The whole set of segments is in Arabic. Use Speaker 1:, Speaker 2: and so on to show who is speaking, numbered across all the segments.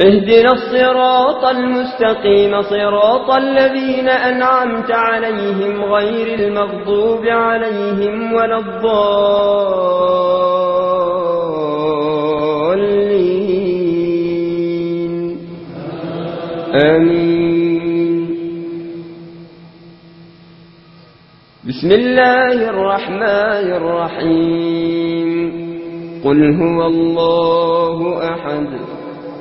Speaker 1: اهدنا الصراط المستقيم صراط الذين أنعمت عليهم غير المغضوب عليهم ولا الضالين. آمين. بسم الله الرحمن الرحيم. قل هو الله أحد.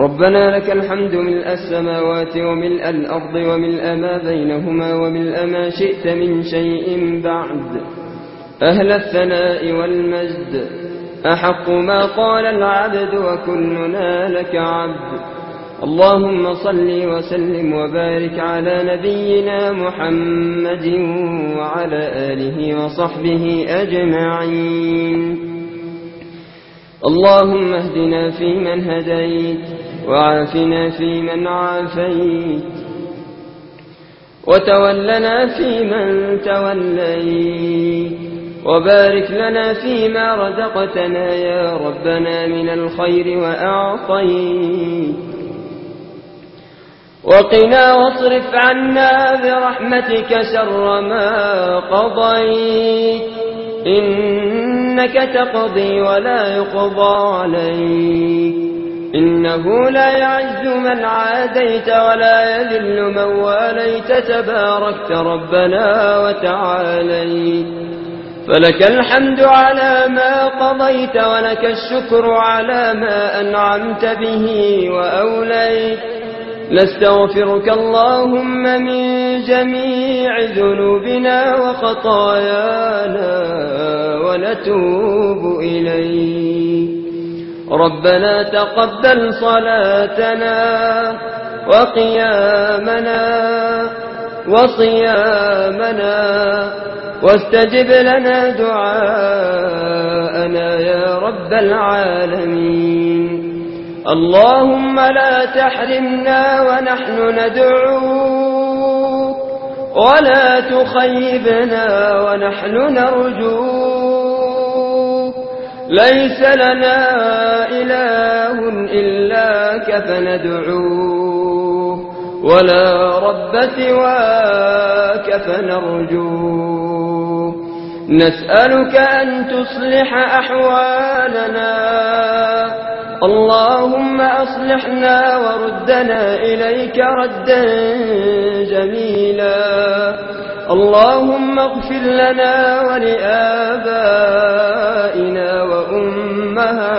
Speaker 1: ربنا لك الحمد ملء السماوات وملء الأرض وملء ما بينهما وملء ما شئت من شيء بعد. أهل الثناء والمجد أحق ما قال العبد وكلنا لك عبد. اللهم صل وسلم وبارك على نبينا محمد وعلى آله وصحبه أجمعين. اللهم اهدنا في من هديت وعافنا فيمن عافيت. وتولنا فيمن توليت. وبارك لنا فيما رزقتنا يا ربنا من الخير وأعطيت. وقنا واصرف عنا برحمتك شر ما قضيت. إنك تقضي ولا يقضى عليك. إنه لا يعز من عاديت ولا يذل من واليت. تباركت ربنا وتعاليت. فلك الحمد على ما قضيت ولك الشكر على ما أنعمت به وأوليت. نستغفرك اللهم من جميع ذنوبنا وخطايانا ونتوب إليك. ربنا تقبل صلاتنا وقيامنا وصيامنا واستجب لنا دعاءنا يا رب العالمين. اللهم لا تحرمنا ونحن ندعوك ولا تخيبنا ونحن نرجوك. ليس لنا إله إلا كفندعوه ولا رب سواك فنرجوه. نسألك أن تصلح أحوالنا. اللهم أصلحنا وردنا إليك ردا جميلا. اللهم اغفر لنا ولآبائنا وأمهاتنا.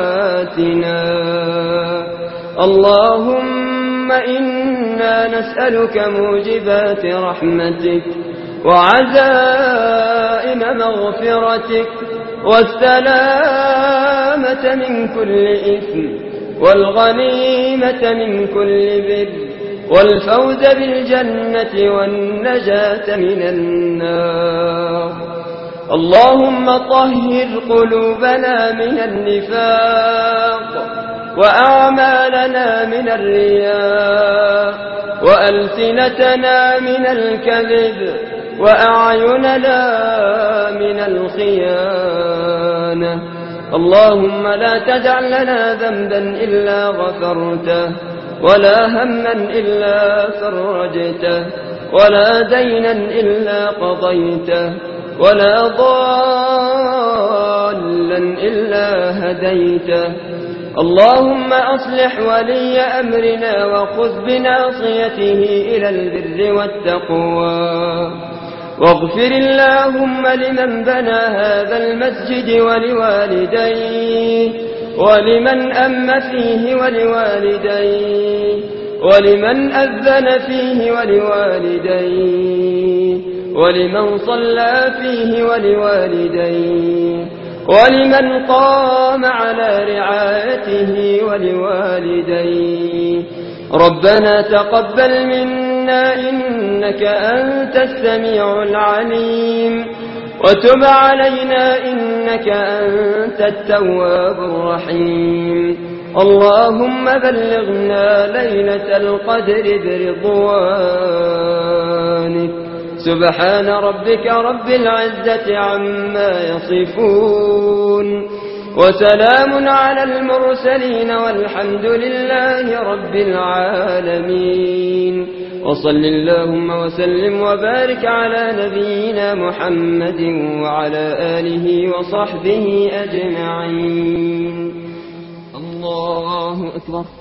Speaker 1: اللهم إنا نسألك موجبات رحمتك وعزائم مغفرتك والسلامة من كل إثم والغنيمة من كل بر. والفوز بالجنة والنجاة من النار. اللهم طهر قلوبنا من النفاق وأعمالنا من الرياء وألسنتنا من الكذب وأعيننا من الخيانة. اللهم لا تجعل لنا ذنبا إلا غفرته. ولا هما إلا فرجته ولا دينا إلا قضيته ولا ضالا إلا هديته اللهم أصلح ولي أمرنا وخذ بناصيته إلى البر والتقوى واغفر اللهم لمن بنى هذا المسجد ولوالديه ولمن أم فيه ولوالديه ولمن أذن فيه ولوالديه ولمن صلى فيه ولوالديه ولمن قام على رعايته ولوالديه. ربنا تقبل منا إنك أنت السميع العليم. وتب علينا إنك أنت التواب الرحيم. اللهم بلغنا ليلة القدر برضوانك. سبحان ربك رب العزة عما يصفون. وسلام على المرسلين والحمد لله رب العالمين. وصل اللهم وسلم وبارك على نبينا محمد وعلى آله وصحبه أجمعين. الله أكبر.